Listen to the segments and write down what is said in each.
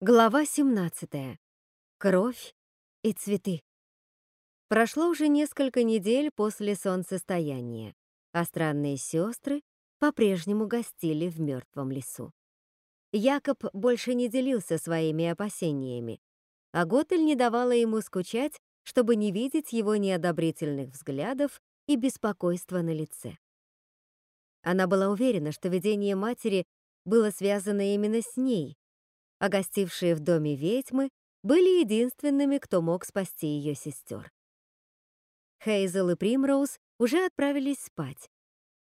Глава 17. Кровь и цветы. Прошло уже несколько недель после солнцестояния, а странные сестры по-прежнему гостили в мертвом лесу. Якоб больше не делился своими опасениями, а Готель не давала ему скучать, чтобы не видеть его неодобрительных взглядов и беспокойства на лице. Она была уверена, что видение матери было связано именно с ней, а гостившие в доме ведьмы были единственными, кто мог спасти ее сестер. Хейзел и Примроуз уже отправились спать.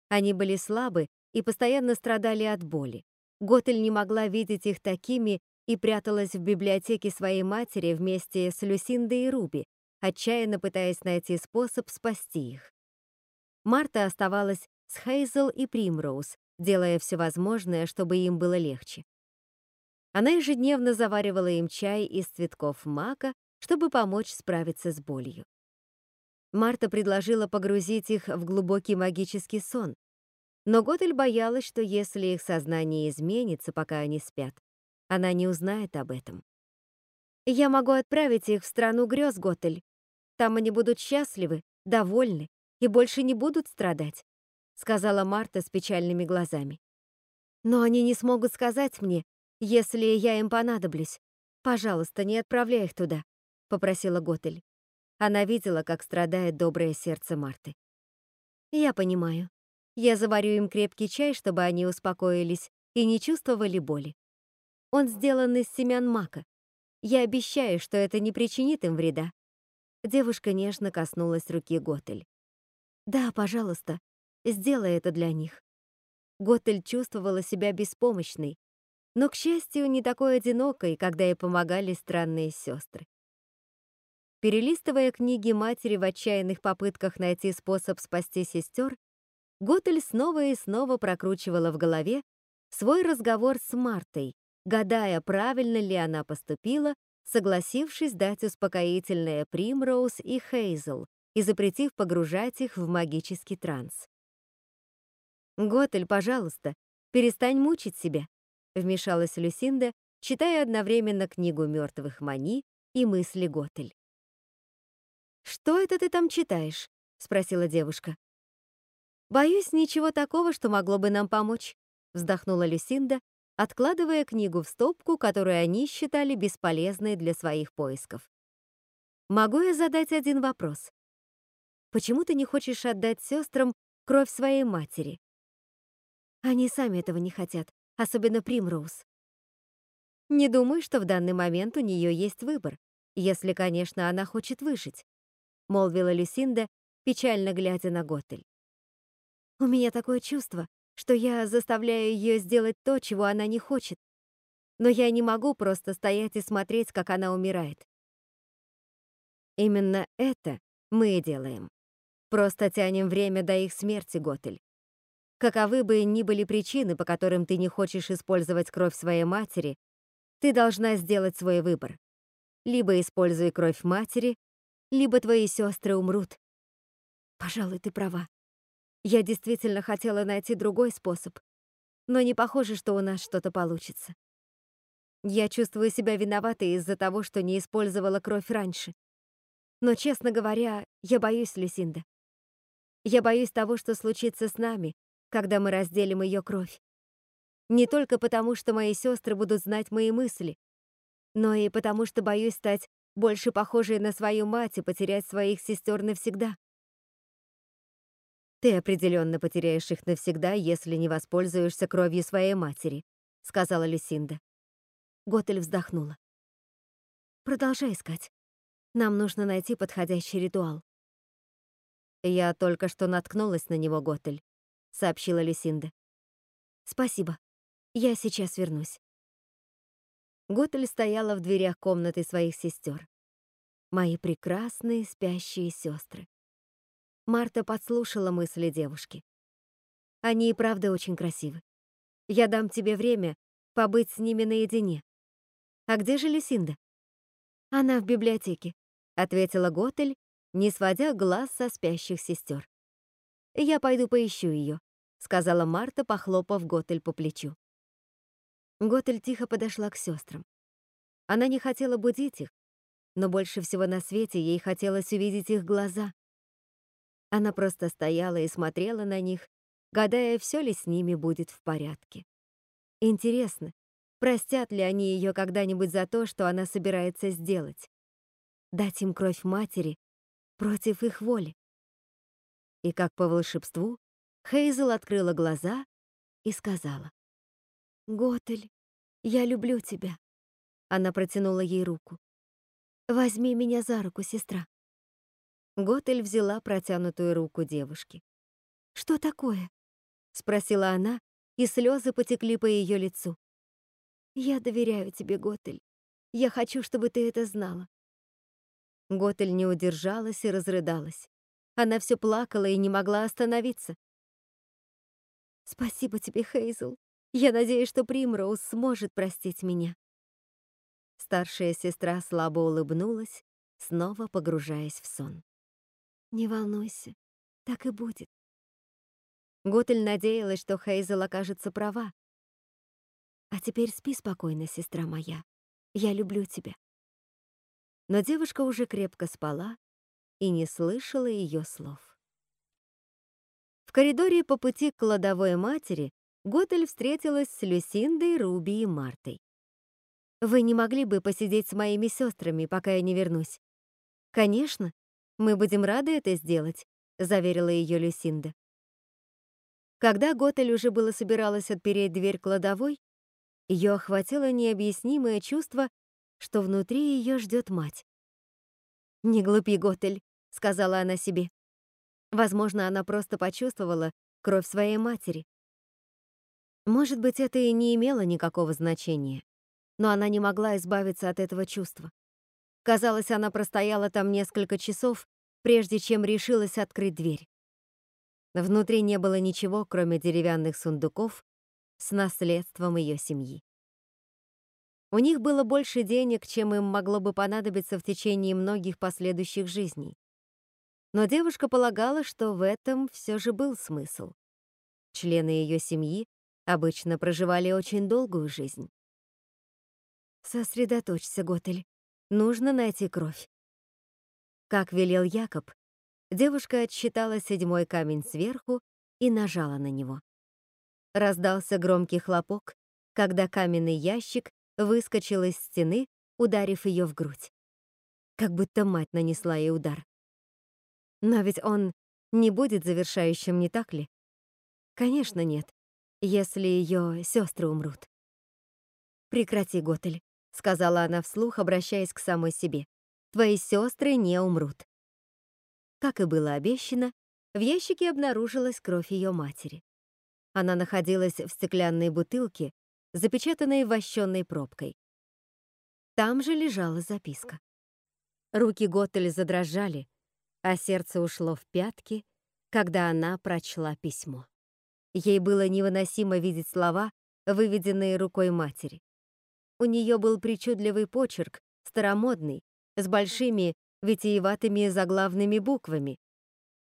Они были слабы и постоянно страдали от боли. Готель не могла видеть их такими и пряталась в библиотеке своей матери вместе с Люсиндой и Руби, отчаянно пытаясь найти способ спасти их. Марта оставалась с Хейзел и Примроуз, делая все возможное, чтобы им было легче. Она ежедневно заваривала им чай из цветков мака, чтобы помочь справиться с болью. Марта предложила погрузить их в глубокий магический сон, но Готель боялась, что если их сознание изменится, пока они спят, она не узнает об этом. «Я могу отправить их в страну грез, Готель. Там они будут счастливы, довольны и больше не будут страдать», сказала Марта с печальными глазами. «Но они не смогут сказать мне, если я им понадоблюсь. Пожалуйста, не отправляй их туда», — попросила Готель. Она видела, как страдает доброе сердце Марты. «Я понимаю. Я заварю им крепкий чай, чтобы они успокоились и не чувствовали боли. Он сделан из семян мака. Я обещаю, что это не причинит им вреда». Девушка нежно коснулась руки Готель. «Да, пожалуйста, сделай это для них». Готель чувствовала себя беспомощной, но, к счастью, не такой одинокой, когда ей помогали странные сестры. Перелистывая книги матери в отчаянных попытках найти способ спасти сестер, Готель снова и снова прокручивала в голове свой разговор с Мартой, гадая, правильно ли она поступила, согласившись дать успокоительное Примроуз и Хейзел и запретив погружать их в магический транс. «Готель, пожалуйста, перестань мучить себя вмешалась Люсинда, читая одновременно книгу мертвых Мани и мысли Готель. «Что это ты там читаешь?» — спросила девушка. «Боюсь, ничего такого, что могло бы нам помочь», — вздохнула Люсинда, откладывая книгу в стопку, которую они считали бесполезной для своих поисков. «Могу я задать один вопрос? Почему ты не хочешь отдать сестрам кровь своей матери?» «Они сами этого не хотят», особенно Примроуз. Не думаю, что в данный момент у нее есть выбор, если, конечно, она хочет выжить, молвила Люсинда, печально глядя на Готель. У меня такое чувство, что я заставляю ее сделать то, чего она не хочет. Но я не могу просто стоять и смотреть, как она умирает. Именно это мы и делаем. Просто тянем время до их смерти, Готель. Каковы бы ни были причины, по которым ты не хочешь использовать кровь своей матери, ты должна сделать свой выбор. Либо используй кровь матери, либо твои сестры умрут. Пожалуй, ты права. Я действительно хотела найти другой способ, но не похоже, что у нас что-то получится. Я чувствую себя виноватой из-за того, что не использовала кровь раньше. Но, честно говоря, я боюсь Люсинда. Я боюсь того, что случится с нами, когда мы разделим ее кровь. Не только потому, что мои сестры будут знать мои мысли, но и потому, что боюсь стать больше похожей на свою мать и потерять своих сестер навсегда. Ты определенно потеряешь их навсегда, если не воспользуешься кровью своей матери, сказала Люсинда. Готель вздохнула. Продолжай искать. Нам нужно найти подходящий ритуал. Я только что наткнулась на него, Готель сообщила Люсинда. Спасибо. Я сейчас вернусь. Готель стояла в дверях комнаты своих сестер. Мои прекрасные спящие сестры. Марта подслушала мысли девушки. Они и правда очень красивы. Я дам тебе время побыть с ними наедине. А где же Люсинда? Она в библиотеке, ответила Готель, не сводя глаз со спящих сестер. Я пойду поищу ее сказала Марта, похлопав Готель по плечу. Готель тихо подошла к сестрам. Она не хотела будить их, но больше всего на свете ей хотелось увидеть их глаза. Она просто стояла и смотрела на них, гадая, все ли с ними будет в порядке. Интересно, простят ли они ее когда-нибудь за то, что она собирается сделать? Дать им кровь матери против их воли. И как по волшебству, Хейзел открыла глаза и сказала. «Готель, я люблю тебя». Она протянула ей руку. «Возьми меня за руку, сестра». Готель взяла протянутую руку девушки. «Что такое?» — спросила она, и слезы потекли по ее лицу. «Я доверяю тебе, Готель. Я хочу, чтобы ты это знала». Готель не удержалась и разрыдалась. Она все плакала и не могла остановиться. «Спасибо тебе, Хейзел. Я надеюсь, что Примроуз сможет простить меня». Старшая сестра слабо улыбнулась, снова погружаясь в сон. «Не волнуйся, так и будет». Готель надеялась, что Хейзел окажется права. «А теперь спи спокойно, сестра моя. Я люблю тебя». Но девушка уже крепко спала и не слышала ее слов. Коридоре по пути к кладовой матери Готель встретилась с Люсиндой, Руби и Мартой. «Вы не могли бы посидеть с моими сестрами, пока я не вернусь?» «Конечно, мы будем рады это сделать», — заверила ее Люсинда. Когда Готель уже было собиралась отпереть дверь кладовой, ее охватило необъяснимое чувство, что внутри ее ждет мать. «Не глупи, Готель», — сказала она себе. Возможно, она просто почувствовала кровь своей матери. Может быть, это и не имело никакого значения, но она не могла избавиться от этого чувства. Казалось, она простояла там несколько часов, прежде чем решилась открыть дверь. Внутри не было ничего, кроме деревянных сундуков с наследством ее семьи. У них было больше денег, чем им могло бы понадобиться в течение многих последующих жизней. Но девушка полагала, что в этом все же был смысл. Члены ее семьи обычно проживали очень долгую жизнь. Сосредоточься, Готель. Нужно найти кровь. Как велел Якоб, девушка отсчитала седьмой камень сверху и нажала на него. Раздался громкий хлопок, когда каменный ящик выскочил из стены, ударив ее в грудь. Как будто мать нанесла ей удар. Но ведь он не будет завершающим, не так ли? Конечно, нет, если ее сестры умрут. Прекрати, Готель, сказала она вслух, обращаясь к самой себе. Твои сестры не умрут. Как и было обещано, в ящике обнаружилась кровь ее матери. Она находилась в стеклянной бутылке, запечатанной вощенной пробкой. Там же лежала записка. Руки Готтель задрожали, а сердце ушло в пятки, когда она прочла письмо. Ей было невыносимо видеть слова, выведенные рукой матери. У нее был причудливый почерк, старомодный, с большими витиеватыми заглавными буквами.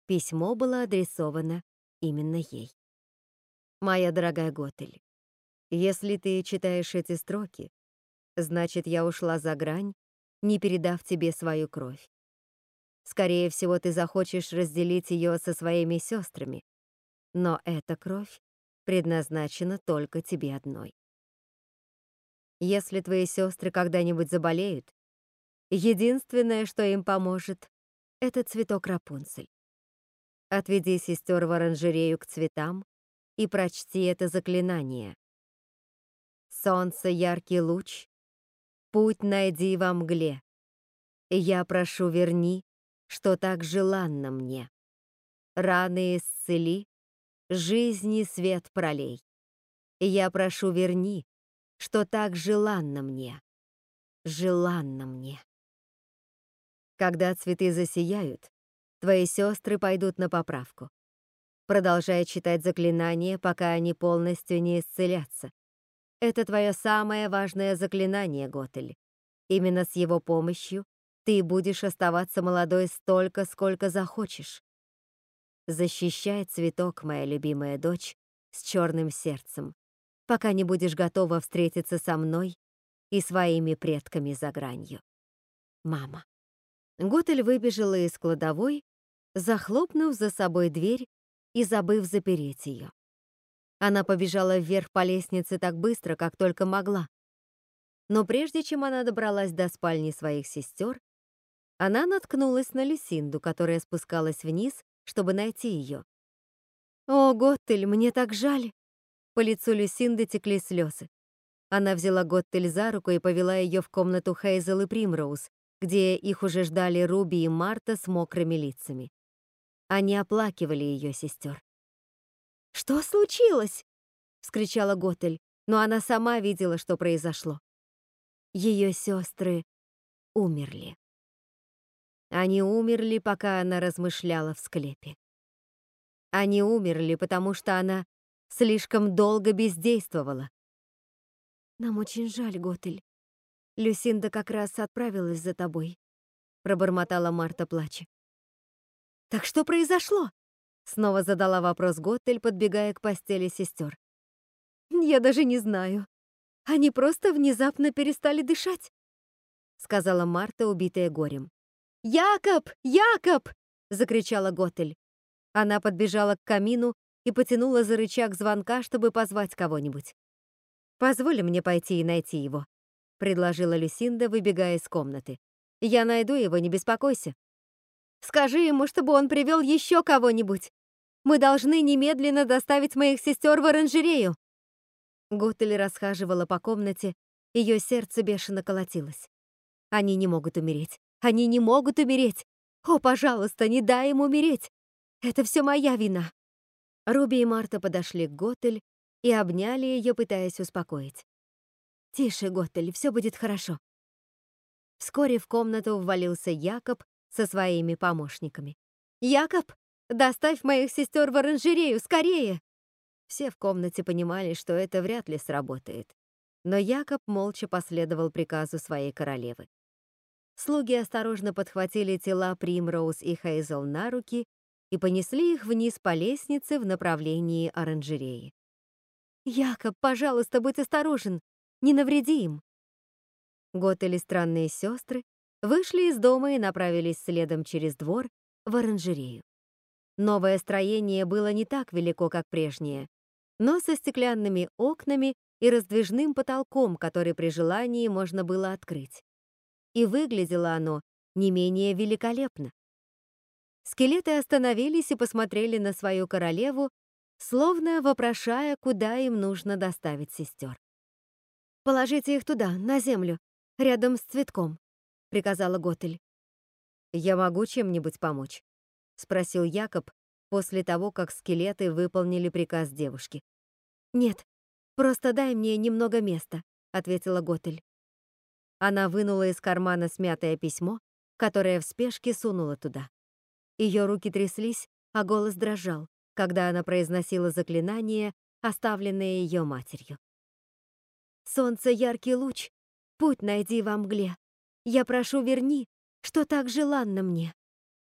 Письмо было адресовано именно ей. «Моя дорогая Готель, если ты читаешь эти строки, значит, я ушла за грань, не передав тебе свою кровь. Скорее всего, ты захочешь разделить ее со своими сестрами, но эта кровь предназначена только тебе одной. Если твои сестры когда-нибудь заболеют, единственное, что им поможет, это цветок Рапунцель. Отведи сестер в оранжерею к цветам и прочти это заклинание. Солнце яркий луч, путь найди во мгле. Я прошу верни, что так желанно мне. Раны исцели, жизни свет пролей. Я прошу верни, что так желанно мне, желанно мне. Когда цветы засияют, твои сестры пойдут на поправку. Продолжай читать заклинания, пока они полностью не исцелятся. Это твое самое важное заклинание, Готель. Именно с его помощью ты будешь оставаться молодой столько, сколько захочешь. Защищай цветок, моя любимая дочь, с черным сердцем, пока не будешь готова встретиться со мной и своими предками за гранью. Мама. Готель выбежала из кладовой, захлопнув за собой дверь и забыв запереть ее. Она побежала вверх по лестнице так быстро, как только могла. Но прежде чем она добралась до спальни своих сестер, она наткнулась на Люсинду, которая спускалась вниз, чтобы найти ее. «О, Готтель, мне так жаль!» По лицу Люсинды текли слезы. Она взяла Готтель за руку и повела ее в комнату Хейзел и Примроуз, где их уже ждали Руби и Марта с мокрыми лицами. Они оплакивали ее сестер. «Что случилось?» — вскричала Готель, но она сама видела, что произошло. Ее сестры умерли. Они умерли, пока она размышляла в склепе. Они умерли, потому что она слишком долго бездействовала. «Нам очень жаль, Готель. Люсинда как раз отправилась за тобой», — пробормотала Марта, плача. «Так что произошло?» — снова задала вопрос Готель, подбегая к постели сестер. «Я даже не знаю. Они просто внезапно перестали дышать», — сказала Марта, убитая горем. «Якоб! Якоб!» — закричала Готель. Она подбежала к камину и потянула за рычаг звонка, чтобы позвать кого-нибудь. «Позволь мне пойти и найти его», — предложила Люсинда, выбегая из комнаты. «Я найду его, не беспокойся». «Скажи ему, чтобы он привел еще кого-нибудь. Мы должны немедленно доставить моих сестер в оранжерею». Готель расхаживала по комнате, ее сердце бешено колотилось. Они не могут умереть. Они не могут умереть. О, пожалуйста, не дай им умереть. Это все моя вина. Руби и Марта подошли к Готель и обняли ее, пытаясь успокоить. «Тише, Готель, все будет хорошо». Вскоре в комнату ввалился Якоб со своими помощниками. «Якоб, доставь моих сестер в оранжерею, скорее!» Все в комнате понимали, что это вряд ли сработает. Но Якоб молча последовал приказу своей королевы. Слуги осторожно подхватили тела Примроуз и Хейзел на руки и понесли их вниз по лестнице в направлении оранжереи. «Якоб, пожалуйста, будь осторожен, не навреди им!» Готели странные сестры вышли из дома и направились следом через двор в оранжерею. Новое строение было не так велико, как прежнее, но со стеклянными окнами и раздвижным потолком, который при желании можно было открыть и выглядело оно не менее великолепно. Скелеты остановились и посмотрели на свою королеву, словно вопрошая, куда им нужно доставить сестер. «Положите их туда, на землю, рядом с цветком», — приказала Готель. «Я могу чем-нибудь помочь?» — спросил Якоб после того, как скелеты выполнили приказ девушки. «Нет, просто дай мне немного места», — ответила Готель. Она вынула из кармана смятое письмо, которое в спешке сунула туда. Ее руки тряслись, а голос дрожал, когда она произносила заклинание, оставленное ее матерью. «Солнце — яркий луч, путь найди во мгле. Я прошу, верни, что так желанно мне.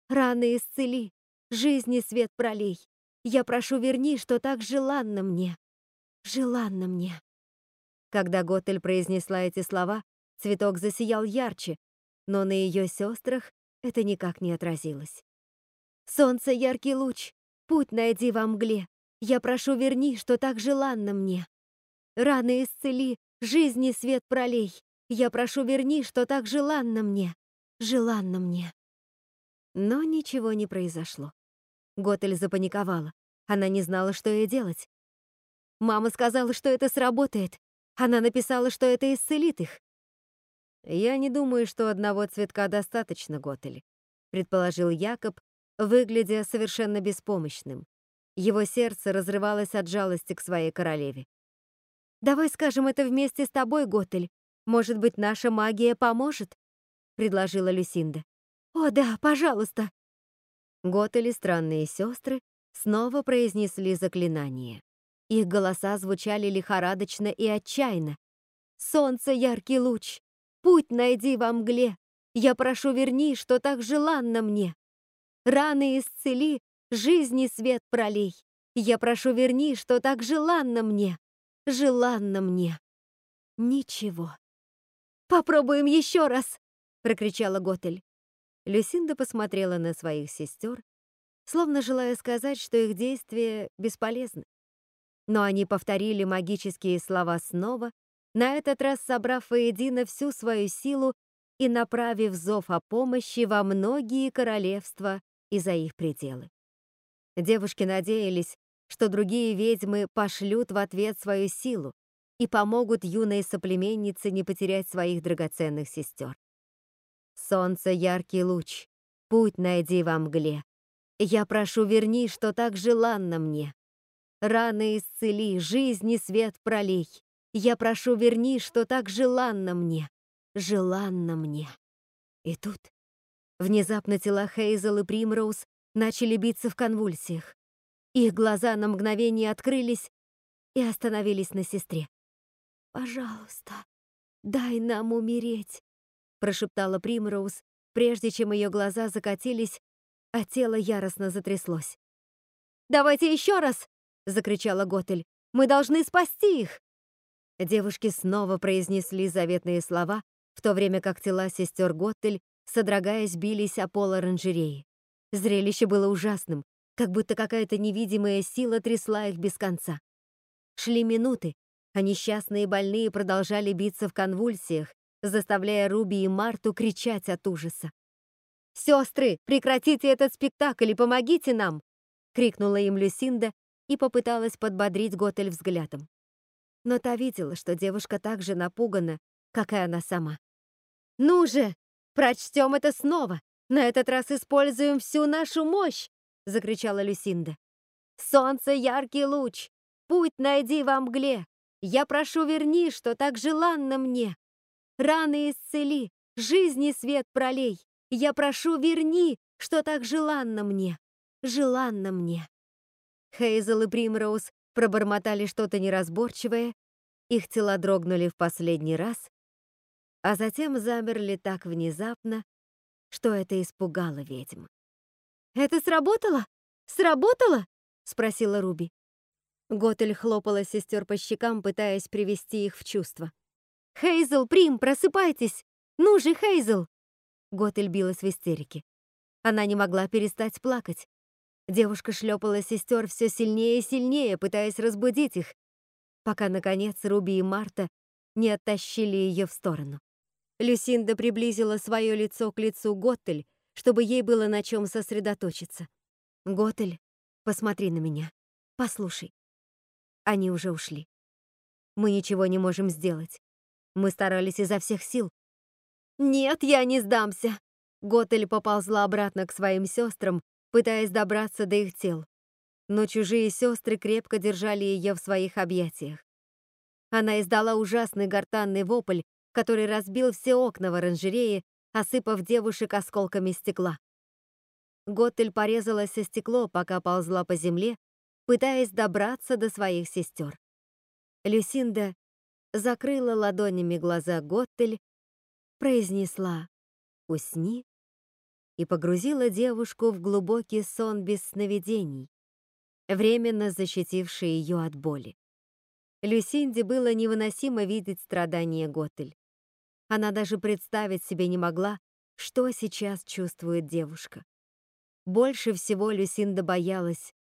Раны исцели, жизни свет пролей. Я прошу, верни, что так желанно мне. Желанно мне». Когда Готель произнесла эти слова, Цветок засиял ярче, но на ее сестрах это никак не отразилось. «Солнце — яркий луч, путь найди во мгле. Я прошу, верни, что так желанно мне. Раны исцели, жизни свет пролей. Я прошу, верни, что так желанно мне. Желанно мне». Но ничего не произошло. Готель запаниковала. Она не знала, что ей делать. Мама сказала, что это сработает. Она написала, что это исцелит их. «Я не думаю, что одного цветка достаточно, Готель», предположил Якоб, выглядя совершенно беспомощным. Его сердце разрывалось от жалости к своей королеве. «Давай скажем это вместе с тобой, Готель. Может быть, наша магия поможет?» предложила Люсинда. «О, да, пожалуйста!» Готель и странные сестры снова произнесли заклинание. Их голоса звучали лихорадочно и отчаянно. «Солнце — яркий луч! Путь найди во мгле. Я прошу, верни, что так желанно мне. Раны исцели, жизни свет пролей. Я прошу, верни, что так желанно мне. Желанно мне. Ничего. «Попробуем еще раз!» — прокричала Готель. Люсинда посмотрела на своих сестер, словно желая сказать, что их действия бесполезны. Но они повторили магические слова снова, на этот раз собрав воедино всю свою силу и направив зов о помощи во многие королевства и за их пределы. Девушки надеялись, что другие ведьмы пошлют в ответ свою силу и помогут юной соплеменнице не потерять своих драгоценных сестер. Солнце — яркий луч, путь найди во мгле. Я прошу, верни, что так желанно мне. Раны исцели, жизни свет пролей. Я прошу, верни, что так желанно мне. Желанно мне. И тут внезапно тела Хейзел и Примроуз начали биться в конвульсиях. Их глаза на мгновение открылись и остановились на сестре. «Пожалуйста, дай нам умереть», — прошептала Примроуз, прежде чем ее глаза закатились, а тело яростно затряслось. «Давайте еще раз!» — закричала Готель. «Мы должны спасти их!» Девушки снова произнесли заветные слова, в то время как тела сестер Готель, содрогаясь, бились о пол оранжереи. Зрелище было ужасным, как будто какая-то невидимая сила трясла их без конца. Шли минуты, а несчастные больные продолжали биться в конвульсиях, заставляя Руби и Марту кричать от ужаса. «Сестры, прекратите этот спектакль и помогите нам!» — крикнула им Люсинда и попыталась подбодрить Готель взглядом. Но та видела, что девушка так же напугана, как и она сама. «Ну же, прочтем это снова!» На этот раз используем всю нашу мощь!» — закричала Люсинда. «Солнце — яркий луч! Путь найди во мгле! Я прошу, верни, что так желанно мне! Раны исцели, жизни свет пролей! Я прошу, верни, что так желанно мне! Желанно мне!» Хейзел и Примроуз пробормотали что-то неразборчивое, их тела дрогнули в последний раз, а затем замерли так внезапно, что это испугало ведьм. «Это сработало? Сработало?» — спросила Руби. Готель хлопала сестер по щекам, пытаясь привести их в чувство. «Хейзел, Прим, просыпайтесь! Ну же, Хейзел!» Готель билась в истерике. Она не могла перестать плакать. Девушка шлепала сестер все сильнее и сильнее, пытаясь разбудить их, пока, наконец, Руби и Марта не оттащили ее в сторону. Люсинда приблизила свое лицо к лицу Готтель, чтобы ей было на чем сосредоточиться. «Готтель, посмотри на меня. Послушай. Они уже ушли. Мы ничего не можем сделать. Мы старались изо всех сил. Нет, я не сдамся!» Готель поползла обратно к своим сестрам, пытаясь добраться до их тел. Но чужие сестры крепко держали ее в своих объятиях. Она издала ужасный гортанный вопль, который разбил все окна в оранжерее, осыпав девушек осколками стекла. Готтель порезалась о стекло, пока ползла по земле, пытаясь добраться до своих сестер. Люсинда закрыла ладонями глаза Готтель, произнесла «Усни» и погрузила девушку в глубокий сон без сновидений, временно защитивший ее от боли. Люсинде было невыносимо видеть страдания Готель. Она даже представить себе не могла, что сейчас чувствует девушка. Больше всего Люсинда боялась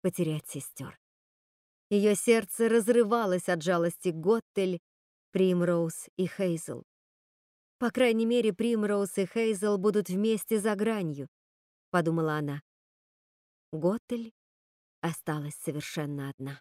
потерять сестер. Ее сердце разрывалось от жалости Готтель, Примроуз и Хейзел. По крайней мере, Примроуз и Хейзел будут вместе за гранью, подумала она. Готтель осталась совершенно одна.